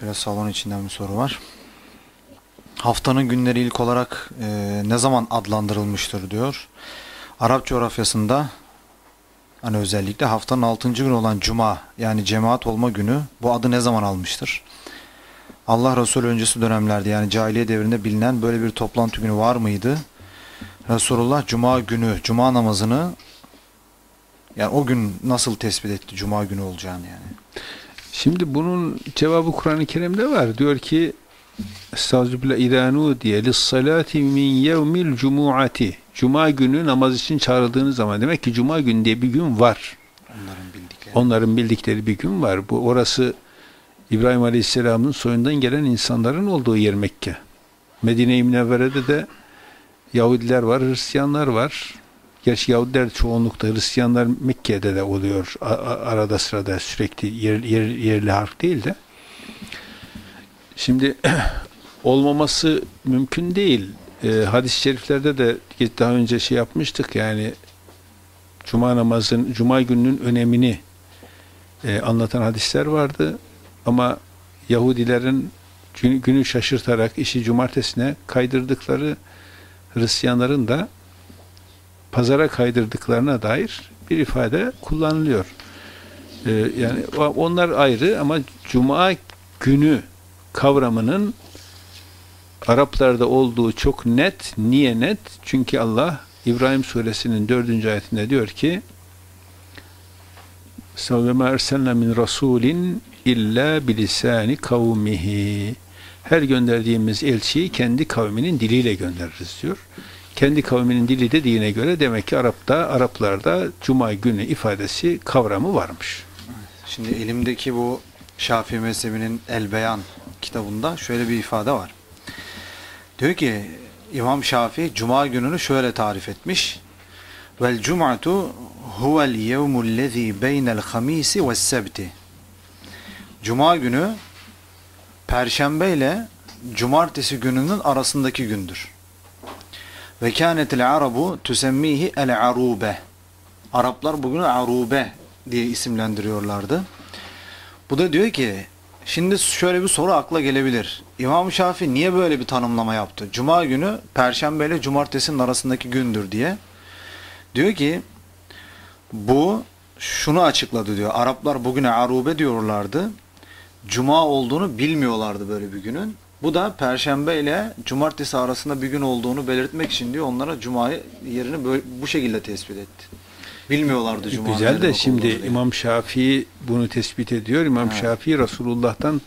Şöyle salon içinden bir soru var. Haftanın günleri ilk olarak e, ne zaman adlandırılmıştır diyor. Arap coğrafyasında hani özellikle haftanın 6. günü olan cuma yani cemaat olma günü bu adı ne zaman almıştır? Allah Resulü öncesi dönemlerde yani cahiliye devrinde bilinen böyle bir toplantı günü var mıydı? Resulullah cuma günü, cuma namazını yani o gün nasıl tespit etti cuma günü olacağını yani? Şimdi bunun cevabı Kur'an-ı Kerim'de var. Diyor ki Estağfirullah idanu diye lissalati min yevmil cumuati. Cuma günü namaz için çağrıldığınız zaman demek ki cuma günü diye bir gün var. Onların bildikleri. Onların bildikleri bir gün var. Bu orası İbrahim Aleyhisselam'ın soyundan gelen insanların olduğu yer Mekke. Medine-i Münevvere'de de Yahudiler var, Hristiyanlar var. Gerçi Yahudiler çoğunlukta, Hristiyanlar Mekke'de de oluyor. Arada sırada sürekli yer, yer, yerli harf değil de. Şimdi olmaması mümkün değil. Ee, hadis-i şeriflerde de daha önce şey yapmıştık yani Cuma namazın, Cuma gününün önemini e, anlatan hadisler vardı. Ama Yahudilerin günü şaşırtarak işi cumartesine kaydırdıkları Hristiyanların da pazara kaydırdıklarına dair bir ifade kullanılıyor. Ee, yani onlar ayrı ama cuma günü kavramının Araplarda olduğu çok net. Niye net? Çünkü Allah İbrahim suresinin dördüncü ayetinde diyor ki Savvema ersenle min rasulin illa bilisani kavmihi her gönderdiğimiz elçiyi kendi kavminin diliyle göndeririz diyor. Kendi kavminin dili dediğine göre demek ki Arap'ta, Araplarda Cuma günü ifadesi kavramı varmış. Şimdi elimdeki bu Şafii mezhebinin El Beyan kitabında şöyle bir ifade var. Diyor ki İmam Şafii Cuma gününü şöyle tarif etmiş. Vel cum'atu huvel yevmul lezî beynel hamisi ve sebti. Cuma günü Perşembe ile Cumartesi gününün arasındaki gündür. Ve kânetil arabu tüsemmihi el arube. Araplar bugünü arube diye isimlendiriyorlardı. Bu da diyor ki şimdi şöyle bir soru akla gelebilir. İmam Şafii niye böyle bir tanımlama yaptı? Cuma günü Perşembe ile Cumartesi'nin arasındaki gündür diye. Diyor ki bu şunu açıkladı diyor. Araplar bugüne arube diyorlardı. Cuma olduğunu bilmiyorlardı böyle bir günün. Bu da Perşembe ile Cumartesi arasında bir gün olduğunu belirtmek için diyor onlara Cuma'yı yerini böyle, bu şekilde tespit etti. Bilmiyorlardı Cuma. Güzel de şimdi diye. İmam Şafii bunu tespit ediyor. İmam Evet. Şafii Resulullah'tan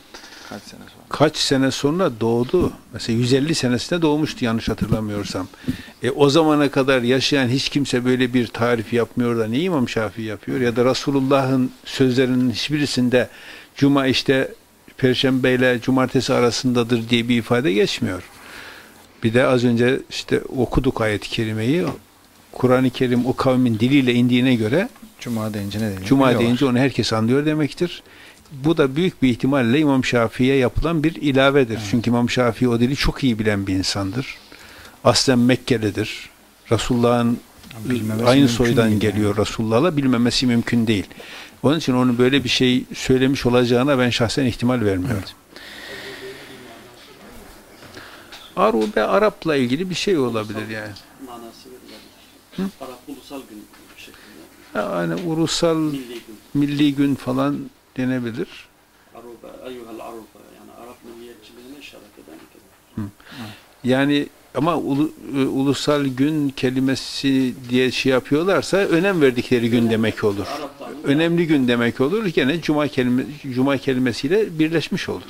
kaç sene sonra? kaç sene sonra doğdu? Mesela 150 senesinde doğmuştu yanlış hatırlamıyorsam. E, o zamana kadar yaşayan hiç kimse böyle bir tarif yapmıyor da ne İmam Şafii yapıyor? Ya da Resulullah'ın sözlerinin hiçbirisinde Cuma işte Perşembe ile Cumartesi arasındadır diye bir ifade geçmiyor. Bir de az önce işte okuduk ayet-i kerimeyi. Kur'an-ı Kerim o kavmin diliyle indiğine göre Cuma deyince ne deniyor? Cuma deyince onu herkes anlıyor demektir. Bu da büyük bir ihtimalle İmam Şafii'ye yapılan bir ilavedir. Çünkü İmam Şafii o dili çok iyi bilen bir insandır. Aslen Mekkelidir. Resulullah'ın Bilmemesi aynı soydan geliyor Resulullah'la bilmemesi mümkün değil. Onun için onun böyle bir şey söylemiş olacağına ben şahsen ihtimal vermiyorum. Evet. Arube Arap'la ilgili bir şey olabilir yani. manası verilebilir. Arap ulusal gün bir şekilde. Yani ulusal Milli gün. milli gün falan denebilir. Aruba, ayyuhal aruba. Yani Arap milliyetçiliğine işaret eden bir. Yani ama ulu- e, ulusal gün kelimesi diye şey yapıyorlarsa önem verdikleri gün demek olur. Önemli gün demek olur. Gene cuma kelime cuma kelimesiyle birleşmiş olur.